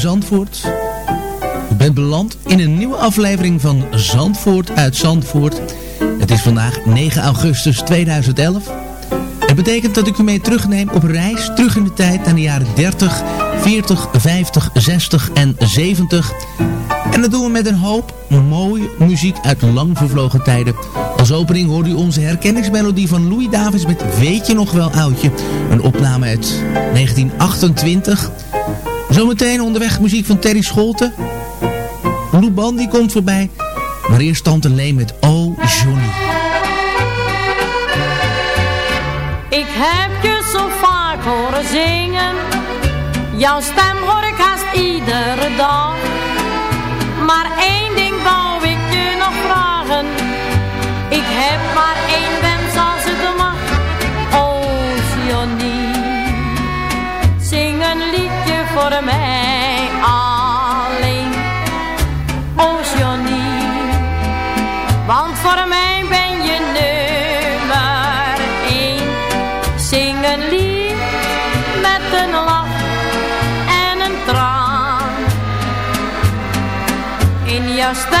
Zandvoort. U bent beland in een nieuwe aflevering van Zandvoort uit Zandvoort. Het is vandaag 9 augustus 2011. Het betekent dat ik u mee terugneem op reis terug in de tijd naar de jaren 30, 40, 50, 60 en 70. En dat doen we met een hoop mooie muziek uit lang vervlogen tijden. Als opening hoort u onze herkenningsmelodie van Louis Davids met Weet je nog wel oudje? Een opname uit 1928. Zometeen onderweg muziek van Terry Scholten. Lou Bandy komt voorbij. Maar eerst Tante Leen met Oh Johnny. Ik heb je zo vaak horen zingen. Jouw stem hoor ik haast iedere dag. Maar één In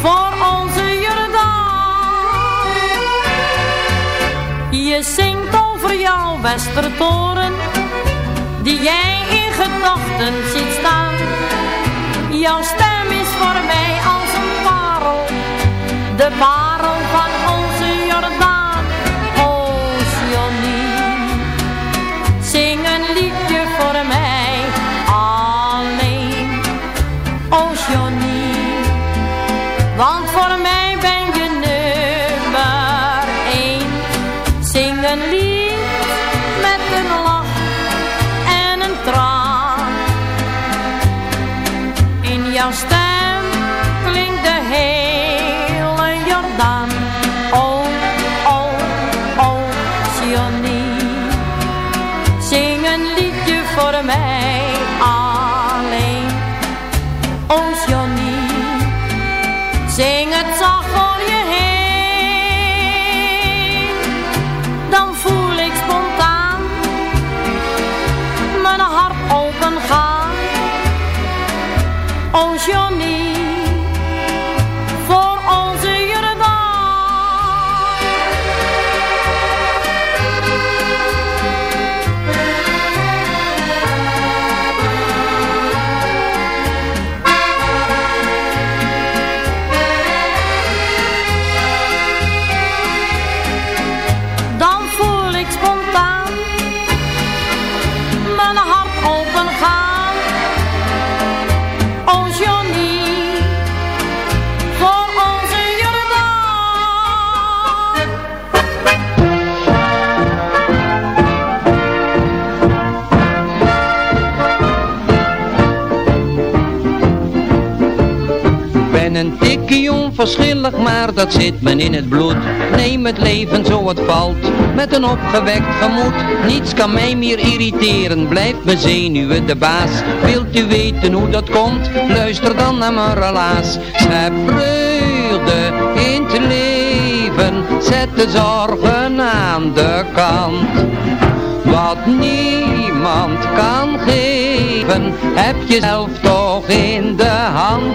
Voor onze Jordaan. Je zingt over jouw Westertoren, die jij in gedachten ziet staan. Jouw stem is voor mij als een parel, de parel onverschillig, maar dat zit me in het bloed. Neem het leven zo het valt, met een opgewekt gemoed. Niets kan mij meer irriteren, blijft mijn zenuwen de baas. Wilt u weten hoe dat komt? Luister dan naar mijn relaas. Schep vreugde in het leven, zet de zorgen aan de kant. Wat niemand kan geven, heb je zelf toch in de hand.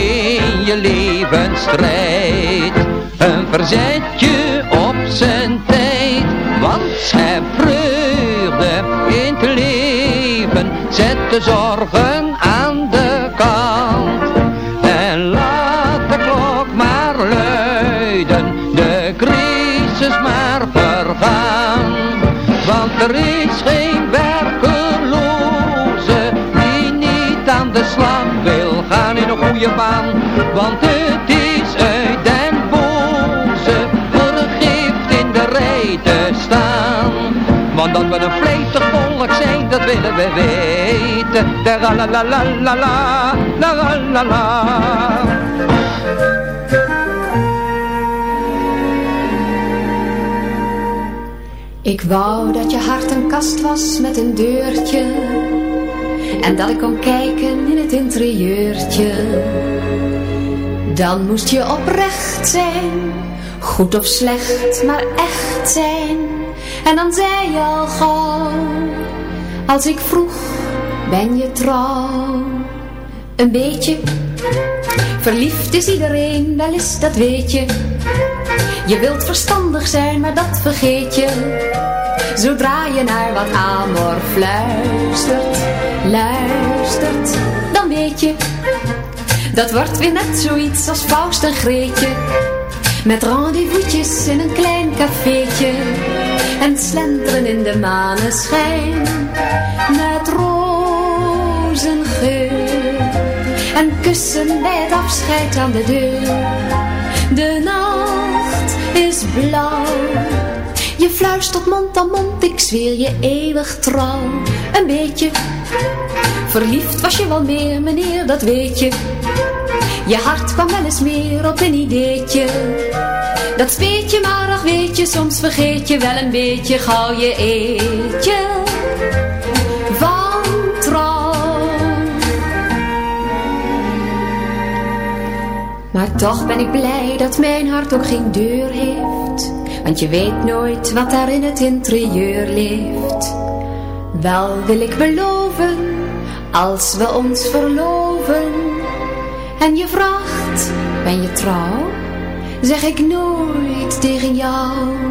een verzetje op zijn tijd. Want heb vreugde in het leven, zet de zorgen aan de kant. En laat de klok maar luiden, de crisis maar vergaan. Want er is geen werkeloze die niet aan de slag wil gaan in een goede baan. Want Want dat we een vleesig volk zijn, dat willen we weten. La la la la la la, la la la. Ik wou dat je hart een kast was met een deurtje En dat ik kon kijken in het interieurtje Dan moest je oprecht zijn Goed of slecht, maar echt zijn En dan zei je al gauw Als ik vroeg, ben je trouw Een beetje Verliefd is iedereen, wel eens, dat weet je je wilt verstandig zijn, maar dat vergeet je. Zodra je naar wat amor fluistert, luistert, dan weet je. Dat wordt weer net zoiets als Faust en Greetje. Met rendezvous'tjes in een klein cafeetje. En slenteren in de maneschijn. Met rozengeur. En kussen bij het afscheid aan de deur. De nacht is blauw. Je fluistert mond aan mond, ik zweer je eeuwig trouw. Een beetje verliefd was je wel meer, meneer, dat weet je. Je hart kwam wel eens meer op een ideetje. Dat speet je maar, ach weet je, soms vergeet je wel een beetje gauw je eetje. Van trouw. Maar toch ben ik blij dat mijn hart ook geen deur heeft. Want je weet nooit wat daar in het interieur leeft. Wel wil ik beloven, als we ons verloven. En je vraagt, ben je trouw? Zeg ik nooit tegen jou.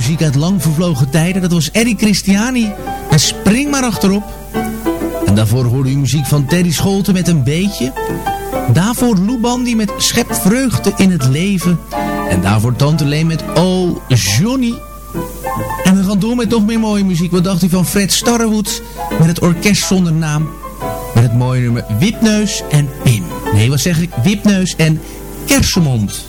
Muziek uit lang vervlogen tijden. Dat was Eddie Christiani. En spring maar achterop. En daarvoor hoorde u muziek van Terry Scholten met een beetje. Daarvoor Lou Bandy met Schep vreugde in het leven. En daarvoor Tante Leen met Oh Johnny. En we gaan door met nog meer mooie muziek. Wat dacht u van Fred Starrewood met het orkest zonder naam? Met het mooie nummer Wipneus en Pim. Nee, wat zeg ik? Wipneus en Kersenmond.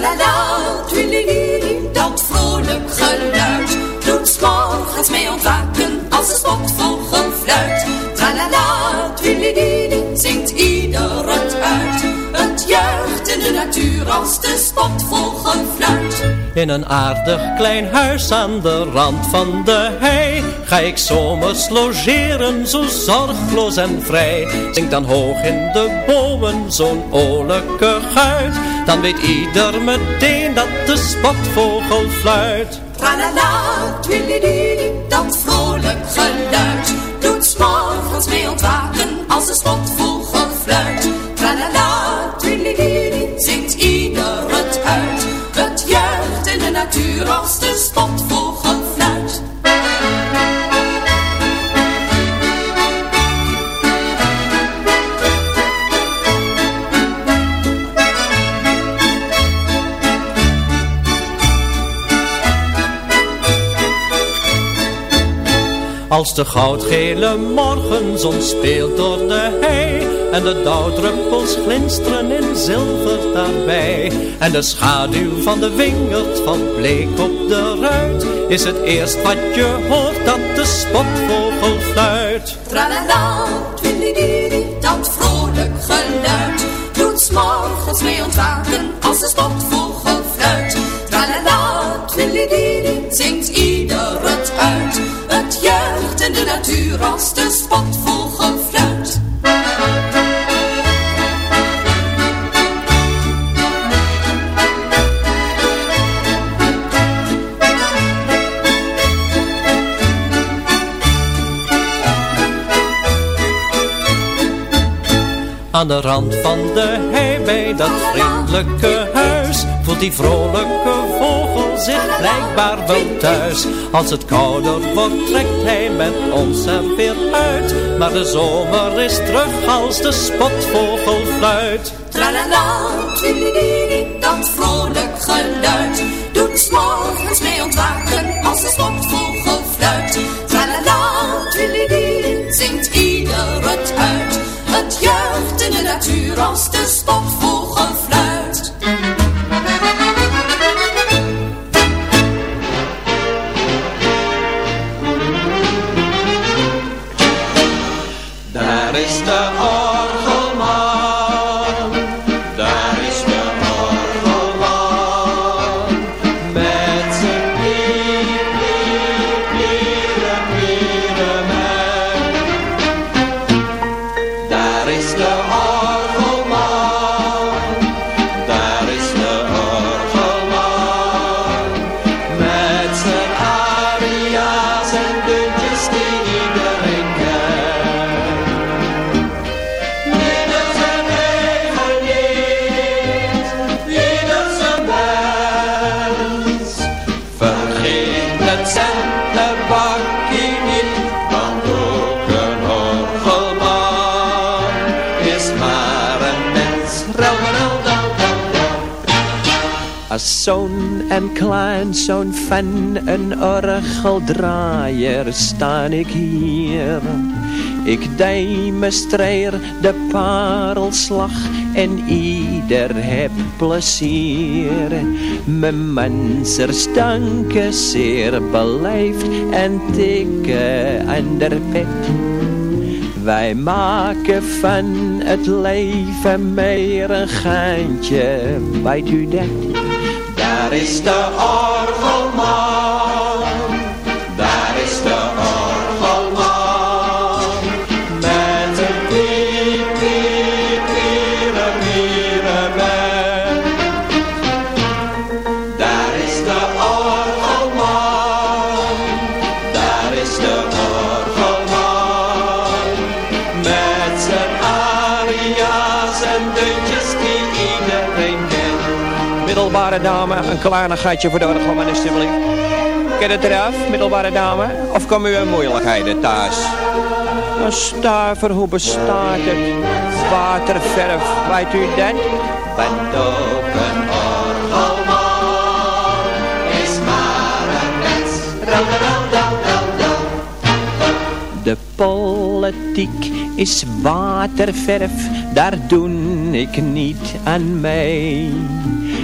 la la. In een aardig klein huis aan de rand van de hei Ga ik zomers logeren, zo zorgloos en vrij. Zing dan hoog in de bomen zo'n olijke guit. Dan weet ieder meteen dat de spotvogel fluit. Tralala, twilididi, dat vrolijk geluid. Doet s'morgens mee ontwaken als de spotvogel fluit natuur als de spotvogel fluit Als de goudgele morgenzon speelt door de hei En de dauwdruppels glinsteren in zilver daarbij. En de schaduw van de wingerd van bleek op de ruit Is het eerst wat je hoort dat de spotvogel fluit. Tralala, twilididi, dat vrolijk geluid Doet s'morgens mee ontwaken als de spotvogel fluit. Tralala, twilididi, zingt ieder het uit. Het juicht in de natuur als de spotvogel fluit Aan de rand van de hei dat vriendelijke huis. Voelt die vrolijke vogel zich blijkbaar wel thuis. Als het kouder wordt trekt hij met ons er weer uit. Maar de zomer is terug als de spotvogel fluit. Tralala, twilididi, dat vrolijk geluid. Doet s'morgens mee ontwaken als de spotvogel fluit. Tralala, twilididi, zingt ieder het uit natuur als de spotvogel fluit Als zoon en kleinzoon van een orgeldraaier sta ik hier. Ik demonstreer de parelslag en ieder heb plezier. Mijn mensers danken zeer beleefd en tikken aan de pet. Wij maken van het leven meer een geintje, weet u? Daar is de orgelman, Een gaatje voor de orgelman Kennen Ken het eraf, middelbare dame? Of komen u in moeilijkheden thuis? Een stuiver, hoe bestaat het? Waterverf, weet u dat? Bent ook een orgelman, is maar een mens. De politiek is waterverf, daar doen ik niet aan mee.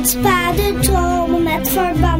ontspannen dromen met verband.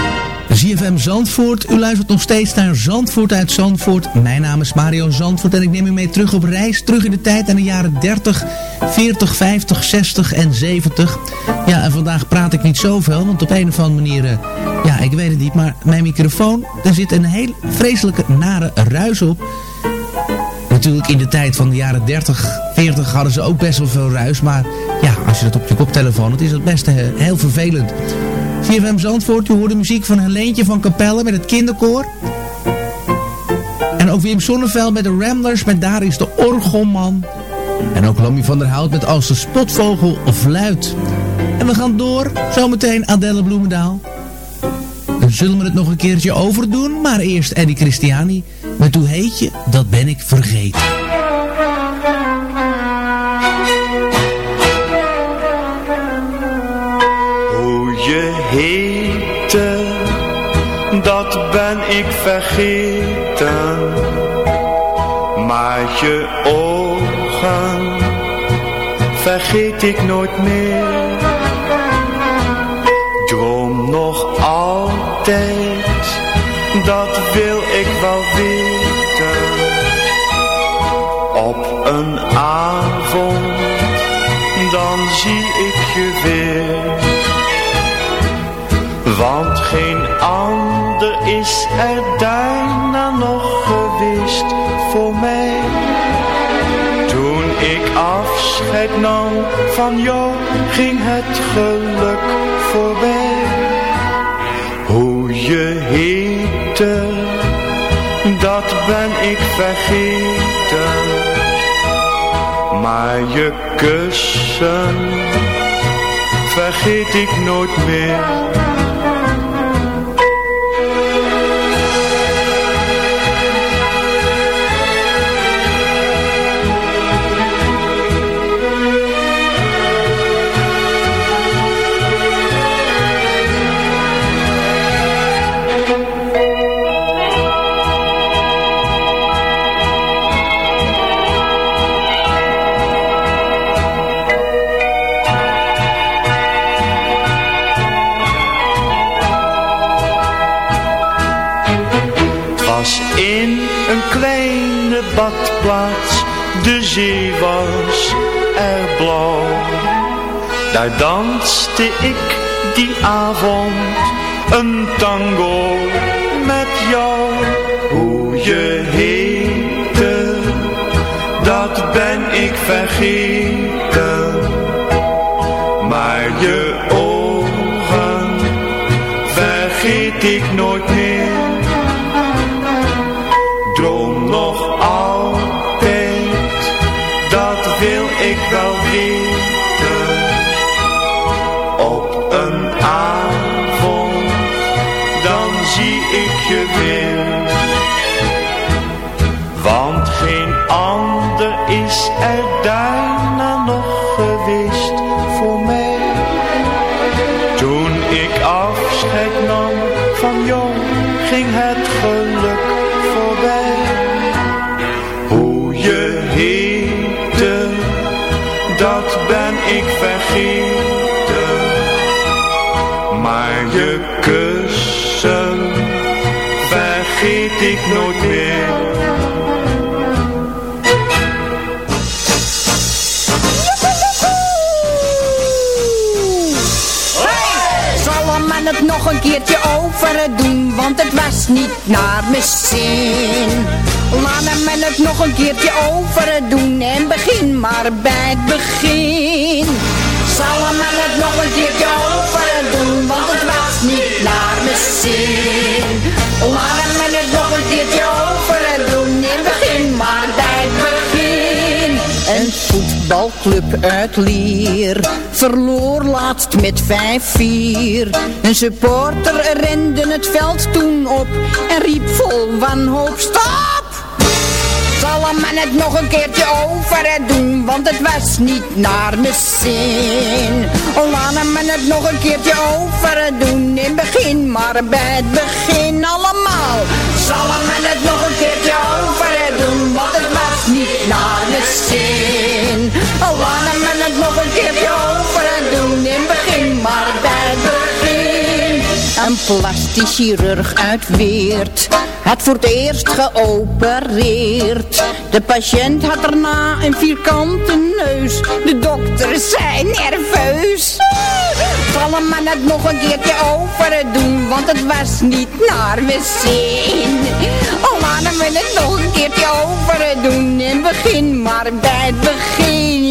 ZFM Zandvoort. U luistert nog steeds naar Zandvoort uit Zandvoort. Mijn naam is Mario Zandvoort en ik neem u mee terug op reis. Terug in de tijd aan de jaren 30, 40, 50, 60 en 70. Ja, en vandaag praat ik niet zoveel, want op een of andere manier... Uh, ja, ik weet het niet, maar mijn microfoon... daar zit een heel vreselijke, nare ruis op. Natuurlijk in de tijd van de jaren 30, 40 hadden ze ook best wel veel ruis. Maar ja, als je dat op je koptelefoon hebt, is dat best uh, heel vervelend. CFM Zandvoort, u hoorde muziek van Helentje van Capelle met het kinderkoor. En ook Wim Sonneveld met de Ramblers, met Daar is de Orgelman. En ook Lamie van der Hout met Als de Spotvogel Fluit. En we gaan door, zometeen Adelle Bloemendaal. Dan zullen we het nog een keertje overdoen, maar eerst Eddie Christiani. Met hoe heet je, dat ben ik vergeten. Ben ik vergeten. Maar je ogen vergeet ik nooit meer. Vergeten. Maar je kussen vergeet ik nooit meer. Badplaats, de zee was er blauw. Daar danste ik die avond een tango ik nooit meer. het nog een keertje over doen, want het was niet naar mijn zin. Laat hem het nog een keertje over doen en begin maar bij het begin. Zal hem het nog een keertje over doen, want het was niet naar mijn zin. Laat hem het een over doen en begin maar bij het begin. Een voetbalclub uit Leer verloor laatst met 5-4. Een supporter rende het veld toen op en riep vol wanhoop, stop! Zal men het nog een keertje over doen, want het was niet naar mijn zin. Laten men het nog een keertje over doen, in het begin, maar bij het begin allemaal. Zal men het nog een keertje over doen, want het was niet naar mijn zin. Laten men het nog een keertje over doen, in begin, maar bij begin. Een plastisch chirurg uit Weert had voor het eerst geopereerd. De patiënt had daarna een vierkante neus. De dokter zei nerveus. Vallen maar het nog een keertje over doen, want het was niet naar mijn zin. Oh, laten we het nog een keertje over doen, het begin, maar bij het begin.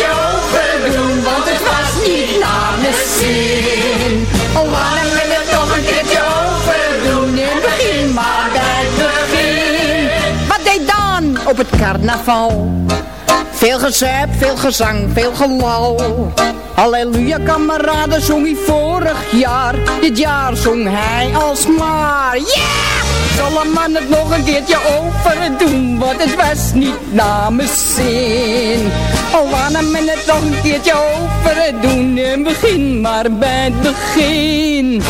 op het carnaval? Veel gezep, veel gezang, veel gelal. Halleluja kameraden zong hij vorig jaar. Dit jaar zong hij alsmaar. Yeah! Zal een man het nog een keertje overdoen, want het was niet mijn zin. Al laten men het nog een keertje overdoen, het begin, maar bij het begin.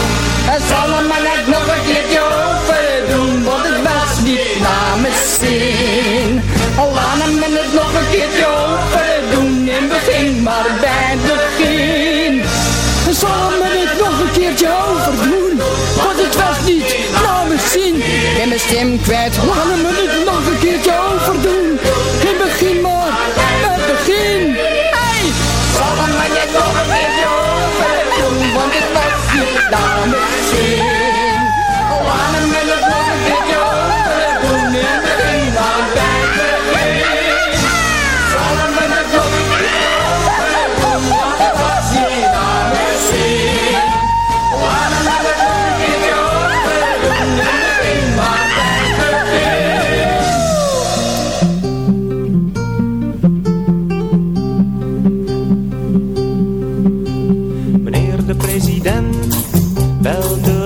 En zal man het nog een keertje overdoen, want het was niet naar mijn zin. Al laten men het nog een keertje overdoen, in begin, maar bij het begin. Zal men het nog een keertje overdoen, want het was niet naar mijn zin. Ben mijn stem kwijt, laten we het nog een keertje overdoen. In begin maar, was niet naar mijn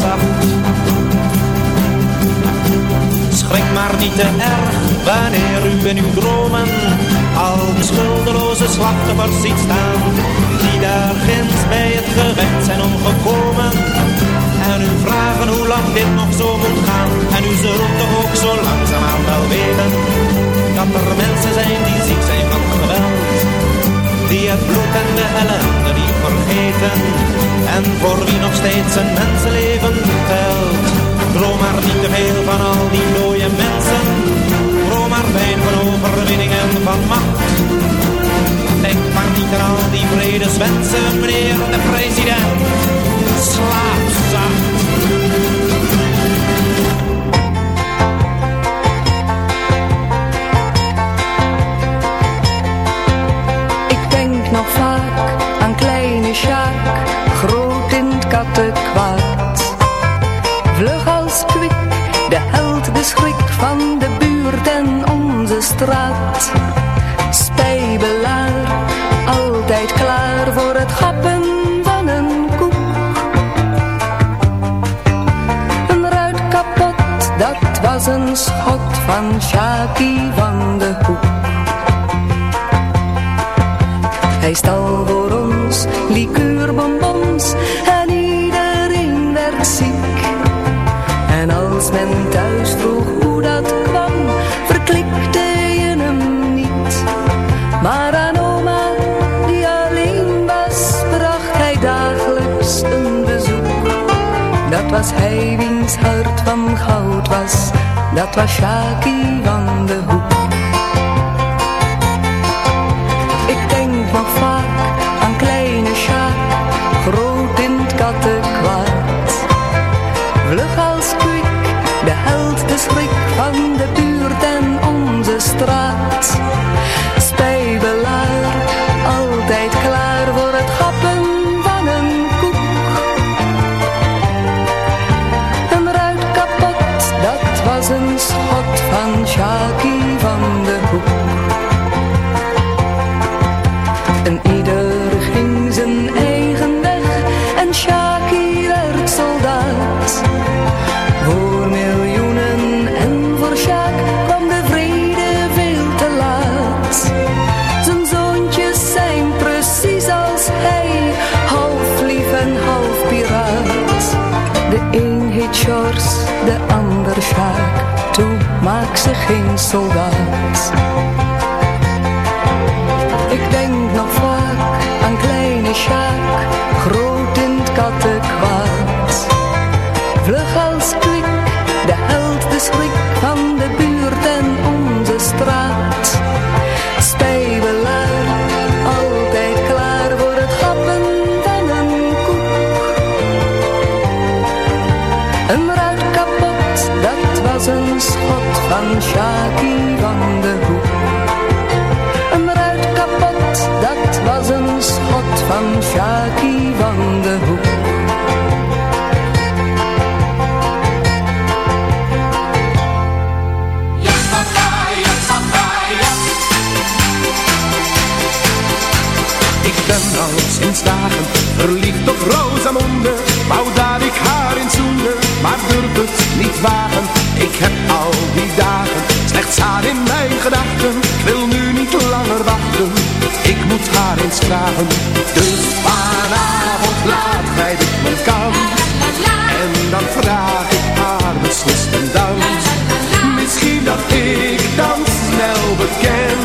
Zacht. Schrik maar niet te erg wanneer u in uw dromen al die schuldeloze slachtoffers ziet staan. Die daar ginds bij het gevecht zijn omgekomen. En u vragen hoe lang dit nog zo moet gaan. En u zult toch ook zo langzaamaan wel weten. Dat er mensen zijn die ziek zijn van geweld. Het bloed en de ellende niet vergeten. En voor wie nog steeds een mensenleven telt. Droom maar niet te veel van al die mooie mensen. Droom maar fijn van overwinning en van macht. Denk maar niet aan al die vredeswensen, meneer de president. Slaap. Sjaak, groot in het kattenkwaad. Vlug als kwik, de held, de schrik van de buurt en onze straat. Spijbelaar, altijd klaar voor het gappen van een koek. Een ruit kapot, dat was een schot van Sjaakie van goud was, dat was Shaki van de Hoek. Dus vanavond laat gij dit me kan En dan vraag ik haar beslist een dans. Misschien dat ik dan snel beken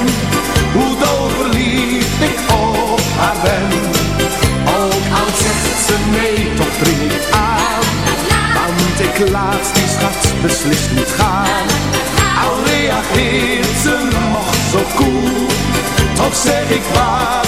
Hoe dol verliefd ik op haar ben. Ook al zegt ze nee, toch dring ik aan Want ik laat die schat beslist niet gaan. Al reageert ze nog zo koel Toch zeg ik wat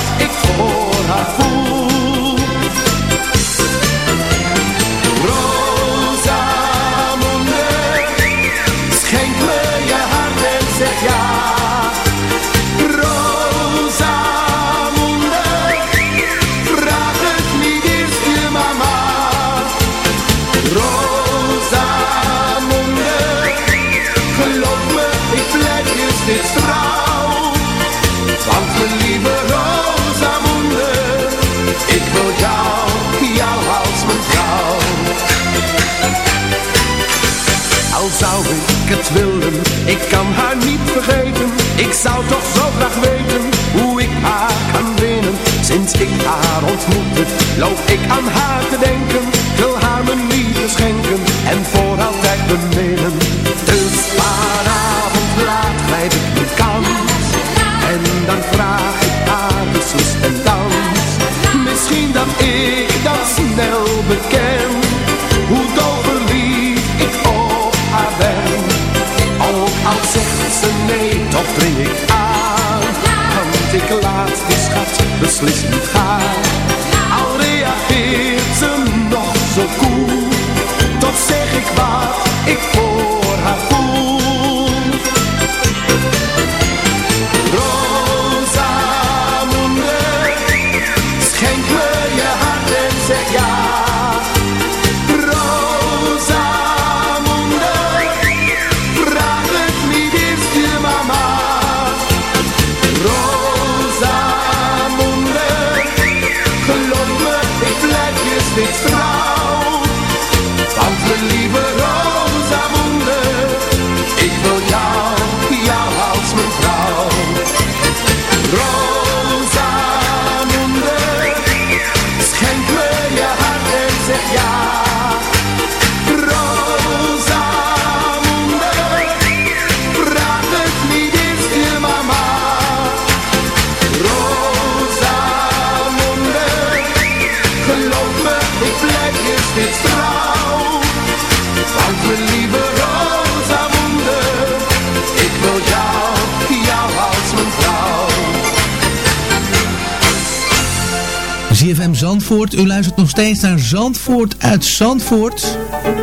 zou toch zo graag weten hoe ik haar kan winnen. Sinds ik haar ontmoette, loop ik aan haar te denken wil haar mijn liefde schenken en voor altijd beminnen. Dus vanavond laat grijp ik beslist niet gaat. Al reageert ze nog zo koel, toch zeg ik wat Zandvoort, u luistert nog steeds naar Zandvoort uit Zandvoort.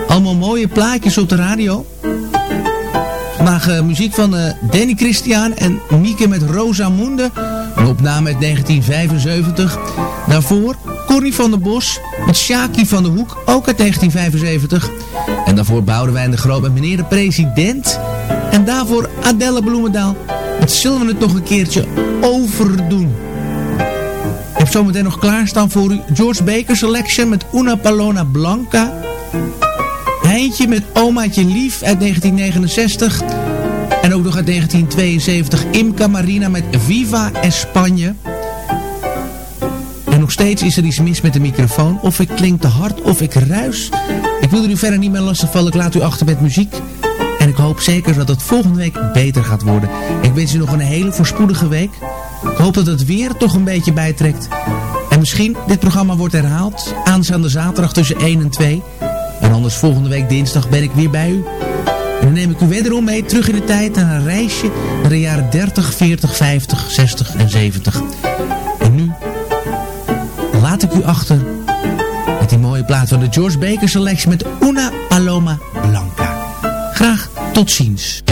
Allemaal mooie plaatjes op de radio. Vandaag eh, muziek van eh, Danny Christian en Mieke met Rosamunde. Een opname uit 1975. Daarvoor Corrie van der Bos met Shaki van der Hoek, ook uit 1975. En daarvoor Boudewijn de Groot met meneer de president. En daarvoor Adelle Bloemendaal. Het zullen we het nog een keertje overdoen. Heb zometeen nog klaarstaan voor u George Baker Selection met Una Palona Blanca. Heintje met Omaatje Lief uit 1969. En ook nog uit 1972 Imca Marina met Viva España. En nog steeds is er iets mis met de microfoon. Of ik klink te hard of ik ruis. Ik wil er u verder niet meer lastigvallen. Ik laat u achter met muziek. En ik hoop zeker dat het volgende week beter gaat worden. Ik wens u nog een hele voorspoedige week. Hoop dat het weer toch een beetje bijtrekt. En misschien dit programma wordt herhaald. Aanstaande zaterdag tussen 1 en 2. En anders volgende week dinsdag ben ik weer bij u. En dan neem ik u wederom mee terug in de tijd naar een reisje naar de jaren 30, 40, 50, 60 en 70. En nu laat ik u achter met die mooie plaat van de George Baker Selection met Una Paloma Blanca. Graag tot ziens.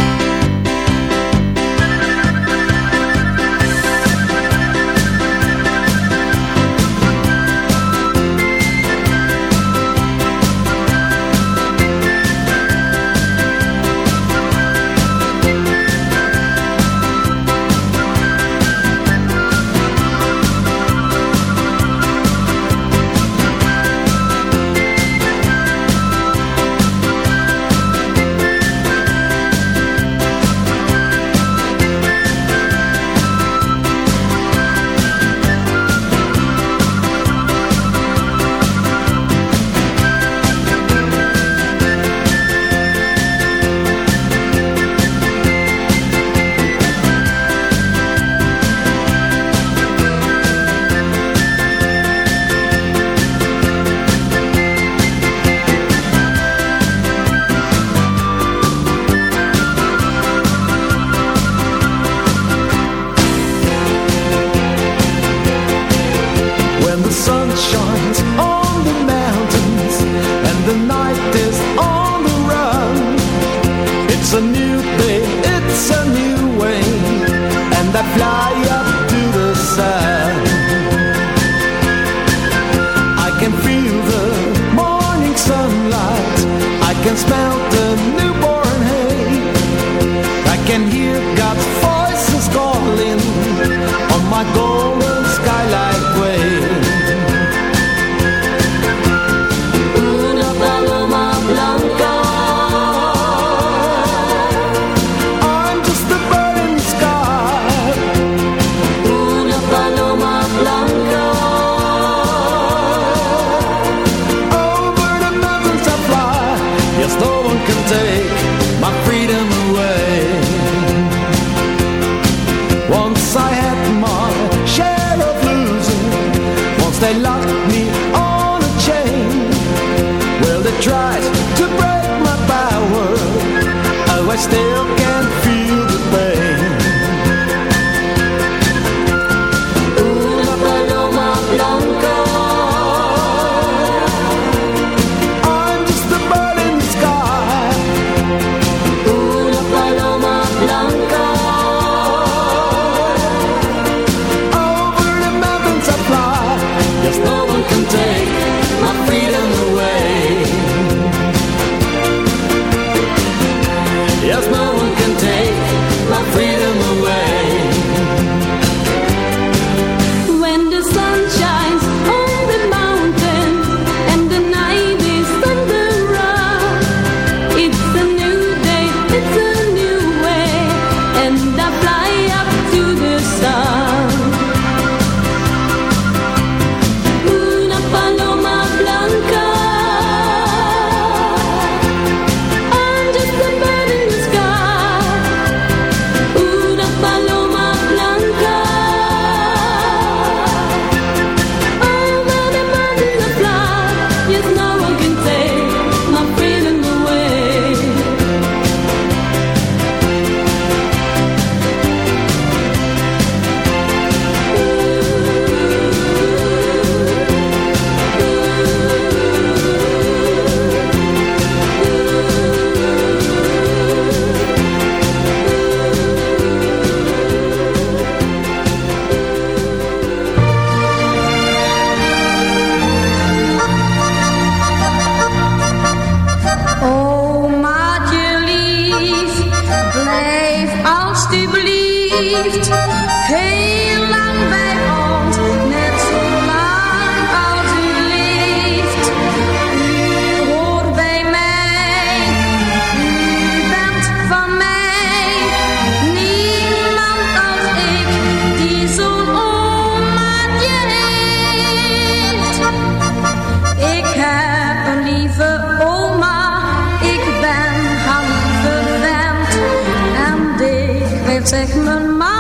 Sigmund.